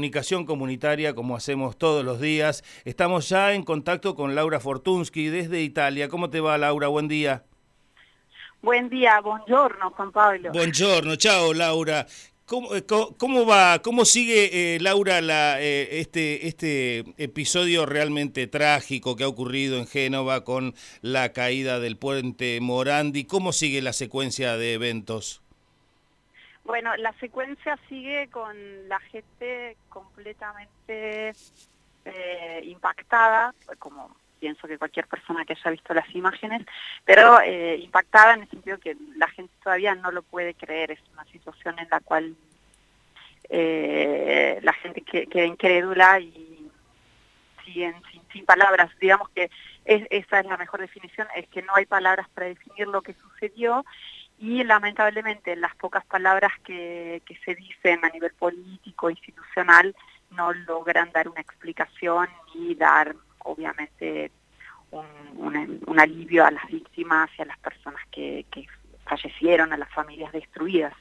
Comunicación comunitaria, como hacemos todos los días. Estamos ya en contacto con Laura Fortunsky desde Italia. ¿Cómo te va, Laura? Buen día. Buen día, buongiorno, Juan Pablo. Buongiorno, chao, Laura. ¿Cómo, eh, cómo va, cómo sigue, eh, Laura, la, eh, este, este episodio realmente trágico que ha ocurrido en Génova con la caída del puente Morandi? ¿Cómo sigue la secuencia de eventos? Bueno, la secuencia sigue con la gente completamente eh, impactada, como pienso que cualquier persona que haya visto las imágenes, pero eh, impactada en el sentido que la gente todavía no lo puede creer, es una situación en la cual eh, la gente queda incrédula y siguen sin, sin palabras, digamos que esa es la mejor definición, es que no hay palabras para definir lo que sucedió y lamentablemente las pocas palabras que, se dicen a nivel político, institucional, no logran dar una explicación ni dar, obviamente, un, alivio a las víctimas y a las personas que fallecieron, a las familias destruidas.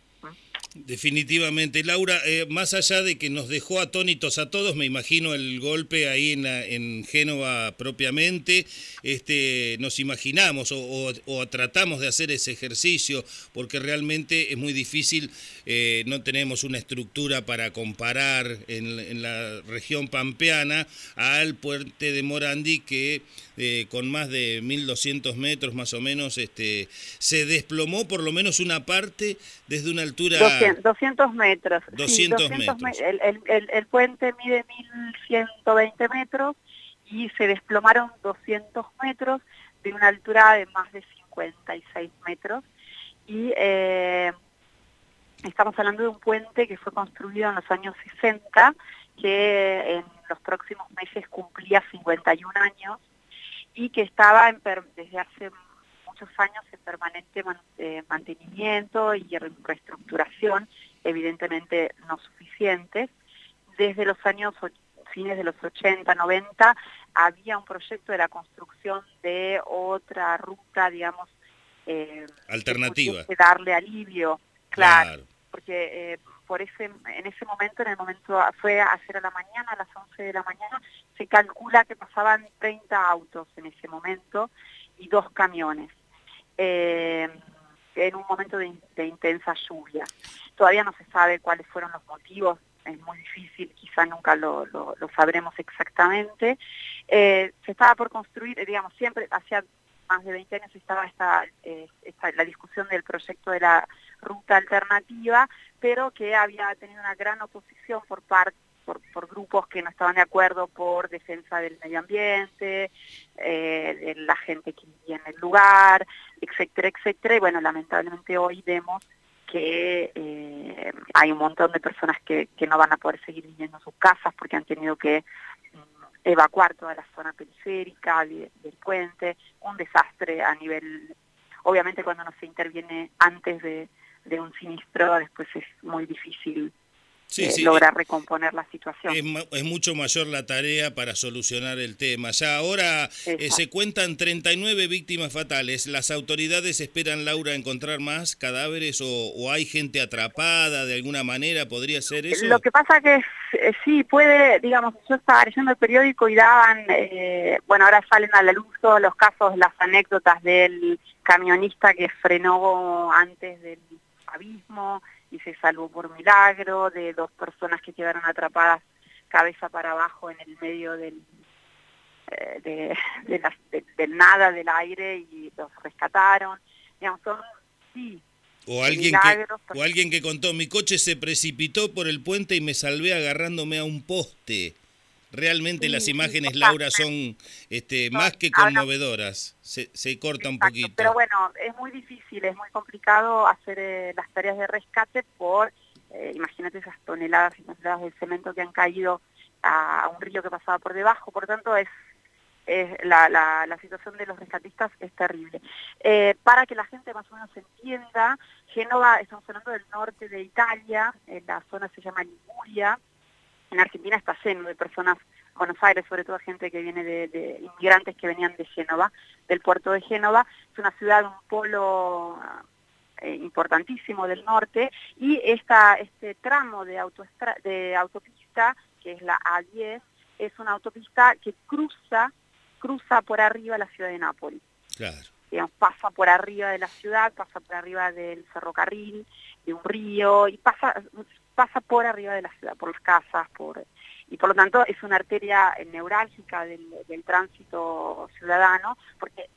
Definitivamente. Laura, eh, más allá de que nos dejó atónitos a todos, me imagino el golpe ahí en, en Génova propiamente, este, nos imaginamos o, tratamos de hacer ese ejercicio, porque realmente es muy difícil, eh, no tenemos una estructura para comparar en, en, la región pampeana al puente de Morandi que eh, con más de 1200 metros más o menos este, se desplomó por lo menos una parte desde una altura... 200, metros. 200, metros. el, puente mide 1120 metros y se desplomaron 200 metros de una altura de más de 56 metros. Y eh, estamos hablando de un puente que fue construido en los años 60, que en los próximos meses cumplía 51 años y que estaba desde hace muchos años en permanente eh, mantenimiento y reestructuración, evidentemente no suficientes. Desde los años fines de los 80, 90, había un proyecto de la construcción de otra ruta, digamos, eh, alternativa. Que darle alivio, claro, porque eh, por ese, en ese momento, en el momento fue a hacer a la mañana, a las 11 de la mañana, se calcula que pasaban 30 autos en ese momento y dos camiones. Eh, en un momento de, intensa lluvia. Todavía no se sabe cuáles fueron los motivos, es muy difícil, quizá nunca lo, sabremos exactamente. Eh, se estaba por construir, digamos, siempre, hacía más de 20 años estaba eh, esta, la discusión del proyecto de la ruta alternativa, pero que había tenido una gran oposición por parte por, grupos que no estaban de acuerdo por defensa del medio ambiente, eh, de la gente que vivía en el lugar, etcétera, etcétera. Y bueno, lamentablemente hoy vemos que eh, hay un montón de personas que, no van a poder seguir viviendo en sus casas porque han tenido que evacuar toda la zona periférica del puente, un desastre a nivel, obviamente cuando no se interviene antes de, de un sinistro, después es muy difícil sí, eh, logra recomponer la situación. Es, mucho mayor la tarea para solucionar el tema. Ya ahora eh, se cuentan 39 víctimas fatales. ¿Las autoridades esperan, Laura, encontrar más cadáveres o, hay gente atrapada de alguna manera? ¿Podría ser eso? Lo que pasa que eh, sí, puede, digamos, yo estaba leyendo el periódico y daban, bueno, ahora salen a la luz todos los casos, las anécdotas del camionista que frenó antes del abismo, y se salvó por milagro, de dos personas que quedaron atrapadas cabeza para abajo en el medio del, eh, de, del nada, del aire, y los rescataron. Digamos, son, sí, o alguien, que, o alguien que contó, mi coche se precipitó por el puente y me salvé agarrándome a un poste. Realmente las imágenes, Laura, son este, más que conmovedoras. Se, se corta un poquito. Pero bueno, es muy difícil, es muy complicado hacer eh, las tareas de rescate por, eh, imagínate esas toneladas y toneladas de cemento que han caído a, un río que pasaba por debajo. Por tanto, es, la, la, situación de los rescatistas es terrible. Eh, para que la gente más o menos entienda, Génova, estamos hablando del norte de Italia, en la zona se llama Liguria, en Argentina está lleno de personas, Buenos Aires, sobre todo gente que viene de, inmigrantes que venían de Génova, del puerto de Génova. Es una ciudad, un polo eh, importantísimo del norte y esta, este tramo de, de autopista que es la A10, es una autopista que cruza, cruza por arriba la ciudad de Nápoles. Claro. Digamos, pasa por arriba de la ciudad, pasa por arriba del ferrocarril, de un río, y pasa, pasa por arriba de la ciudad, por las casas, por y por lo tanto es una arteria neurálgica del, del tránsito ciudadano, porque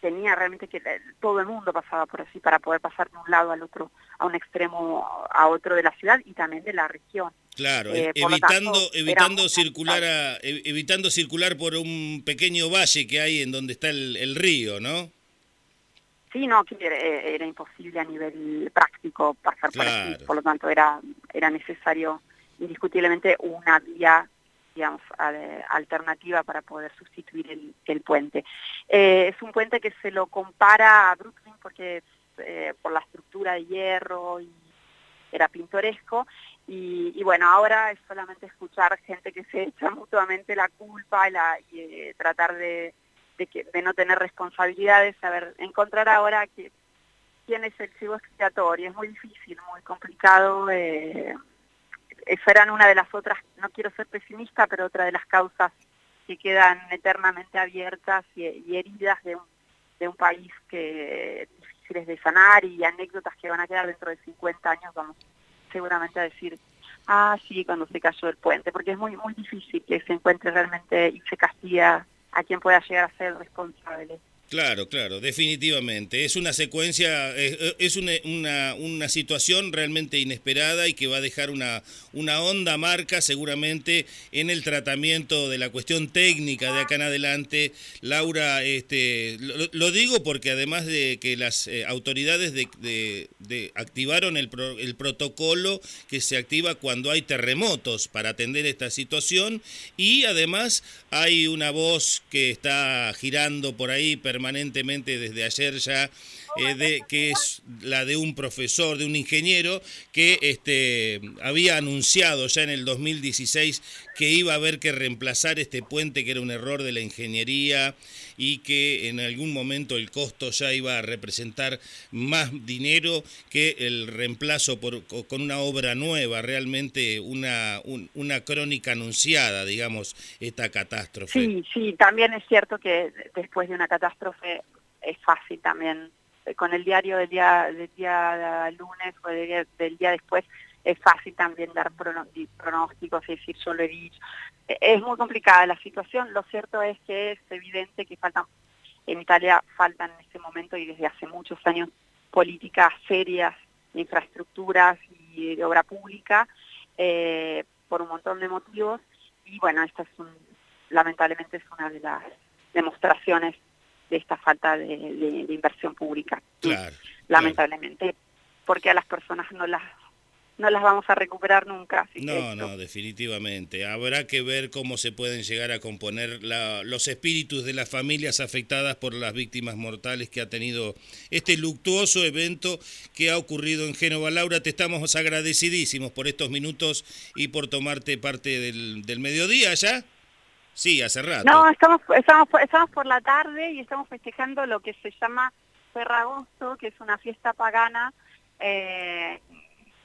tenía realmente que todo el mundo pasaba por así para poder pasar de un lado al otro, a un extremo a otro de la ciudad y también de la región. Claro, eh, evitando evitando circular a, evitando circular por un pequeño valle que hay en donde está el, río, ¿no? Sí, no, que era, imposible a nivel práctico pasar por aquí, por lo tanto era era necesario indiscutiblemente una vía digamos, alternativa para poder sustituir el, puente. Eh, es un puente que se lo compara a Brooklyn porque eh, por la estructura de hierro y era pintoresco. Y, bueno, ahora es solamente escuchar gente que se echa mutuamente la culpa y, la, y eh, tratar de, de, no tener responsabilidades, saber encontrar ahora que, quién es el chivo expiatorio. Es muy difícil, muy complicado. Eh, eso eran una de las otras, no quiero ser pesimista, pero otra de las causas que quedan eternamente abiertas y, heridas de un, de un país que difíciles de sanar y anécdotas que van a quedar dentro de 50 años, vamos seguramente a decir, ah, sí, cuando se cayó el puente, porque es muy, muy difícil que se encuentre realmente y se castiga a quien pueda llegar a ser responsable. Claro, claro, definitivamente. Es una secuencia, es, una, una, situación realmente inesperada y que va a dejar una, una honda marca seguramente en el tratamiento de la cuestión técnica de acá en adelante. Laura, este, lo, digo porque además de que las eh, autoridades de, de, activaron el, el protocolo que se activa cuando hay terremotos para atender esta situación y además hay una voz que está girando por ahí permanentemente permanentemente desde ayer ya, eh, de, que es la de un profesor, de un ingeniero, que este, había anunciado ya en el 2016 que iba a haber que reemplazar este puente, que era un error de la ingeniería y que en algún momento el costo ya iba a representar más dinero que el reemplazo por, con una obra nueva, realmente una, una crónica anunciada, digamos, esta catástrofe. Sí, sí, también es cierto que después de una catástrofe es fácil también, eh, con el diario del día, del día lunes o del día, después, es fácil también dar pronósticos y decir solo he dicho. E, es muy complicada la situación, lo cierto es que es evidente que faltan, en Italia faltan en este momento y desde hace muchos años políticas serias infraestructuras y de obra pública eh, por un montón de motivos. Y bueno, esta es un, lamentablemente es una de las demostraciones de esta falta de, inversión pública. lamentablemente, porque a las personas no las no las vamos a recuperar nunca. no, no, definitivamente. Habrá que ver cómo se pueden llegar a componer los espíritus de las familias afectadas por las víctimas mortales que ha tenido este luctuoso evento que ha ocurrido en Génova. Laura, te estamos agradecidísimos por estos minutos y por tomarte parte del, del mediodía ya. Sí, hace rato. No, estamos, estamos, estamos por la tarde y estamos festejando lo que se llama Ferragosto, que es una fiesta pagana eh,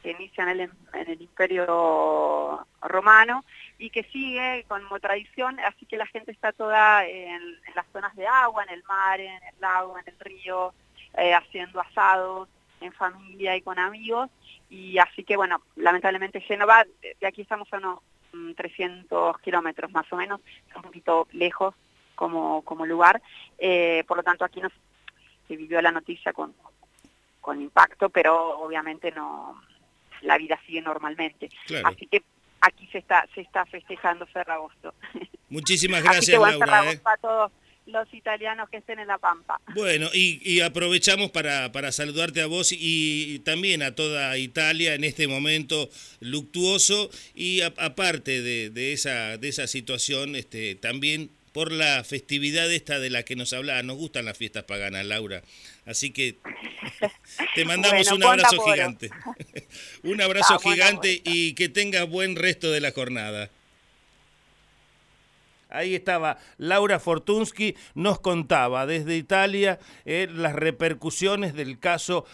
que inicia en el, en el Imperio Romano y que sigue como tradición, así que la gente está toda en, las zonas de agua, en el mar, en el lago, en el río, eh, haciendo asados en familia y con amigos, y así que bueno, lamentablemente Génova, de aquí estamos a unos 300 kilómetros más o menos, es un poquito lejos como, como lugar, eh, por lo tanto aquí no se vivió la noticia con, con impacto, pero obviamente no la vida sigue normalmente. Así que aquí se está se está festejando Ferragosto. Muchísimas gracias, Laura. ¿eh? para todos los italianos que estén en La Pampa. Bueno, y, aprovechamos para, para, saludarte a vos y, también a toda Italia en este momento luctuoso y aparte de, de, esa, de esa situación, este, también por la festividad esta de la que nos hablaba. Nos gustan las fiestas paganas, Laura. Así que te mandamos un abrazo gigante. un abrazo gigante y que tengas buen resto de la jornada. Ahí estaba. Laura Fortunsky, nos contaba desde Italia eh, las repercusiones del caso